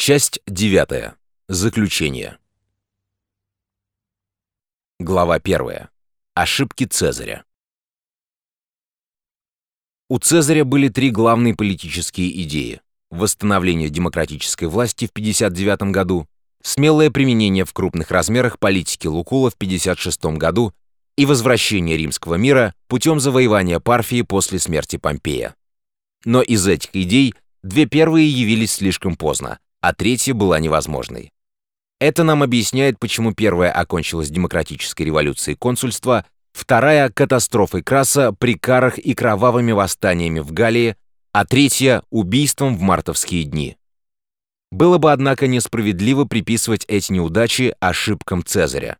Часть 9. Заключение. Глава 1. Ошибки Цезаря. У Цезаря были три главные политические идеи. Восстановление демократической власти в 59 году, смелое применение в крупных размерах политики Лукула в 56 году и возвращение римского мира путем завоевания Парфии после смерти Помпея. Но из этих идей две первые явились слишком поздно, а третья была невозможной. Это нам объясняет, почему первая окончилась демократической революцией консульства, вторая — катастрофой Краса при карах и кровавыми восстаниями в Галлии, а третья — убийством в мартовские дни. Было бы, однако, несправедливо приписывать эти неудачи ошибкам Цезаря.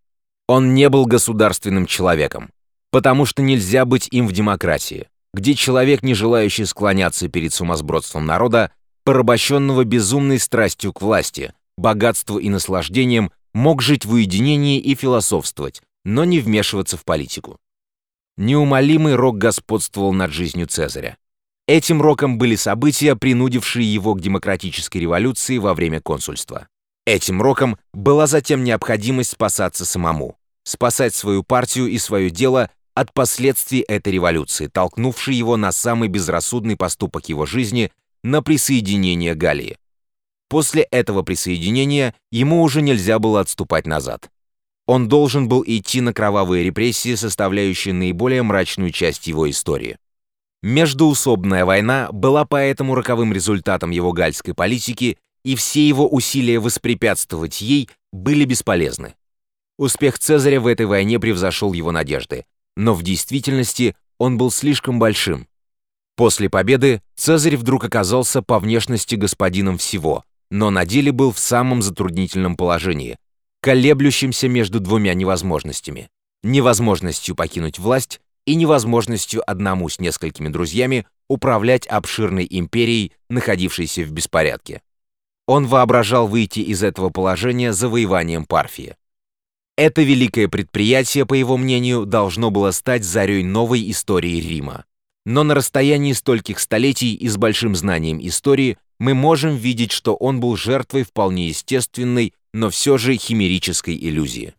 Он не был государственным человеком, потому что нельзя быть им в демократии, где человек, не желающий склоняться перед сумасбродством народа, порабощенного безумной страстью к власти, богатству и наслаждениям, мог жить в уединении и философствовать, но не вмешиваться в политику. Неумолимый рок господствовал над жизнью Цезаря. Этим роком были события, принудившие его к демократической революции во время консульства. Этим роком была затем необходимость спасаться самому, спасать свою партию и свое дело от последствий этой революции, толкнувшей его на самый безрассудный поступок его жизни на присоединение Галлии. После этого присоединения ему уже нельзя было отступать назад. Он должен был идти на кровавые репрессии, составляющие наиболее мрачную часть его истории. Междуусобная война была поэтому роковым результатом его гальской политики, и все его усилия воспрепятствовать ей были бесполезны. Успех Цезаря в этой войне превзошел его надежды, но в действительности он был слишком большим. После победы Цезарь вдруг оказался по внешности господином всего, но на деле был в самом затруднительном положении, колеблющимся между двумя невозможностями. Невозможностью покинуть власть и невозможностью одному с несколькими друзьями управлять обширной империей, находившейся в беспорядке. Он воображал выйти из этого положения завоеванием Парфии. Это великое предприятие, по его мнению, должно было стать зарей новой истории Рима. Но на расстоянии стольких столетий и с большим знанием истории мы можем видеть, что он был жертвой вполне естественной, но все же химерической иллюзии.